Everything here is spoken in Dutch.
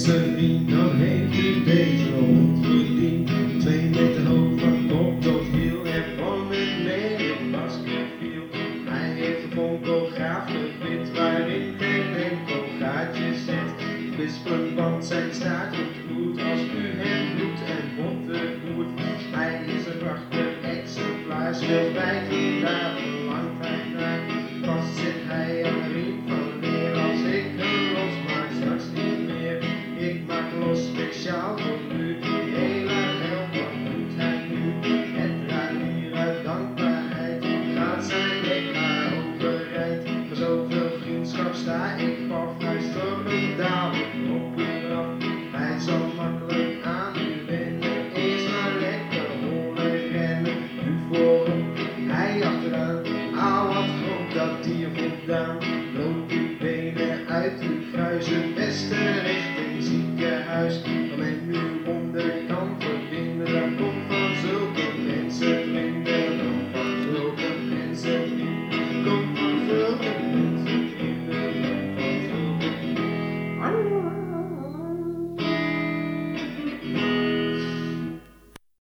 Ze dan heeft u deze hond verdiend. Twee meter hoog van kop tot wiel en van het leven was viel. Hij heeft een bonkograaf gewit waarin geen enkel gaatje zit. Wispen, want zijn staat voet als u hem bloed en hond vermoedt. Hij is een prachtig exemplaar, speelt bij vandaag. Daarom op uw rap, hij zal makkelijk aan uw bende, is maar lekker onder kennen voor vorm. Hij achteraan, al wat god dat hier voltaan, loopt uw benen uit het vuise pesten.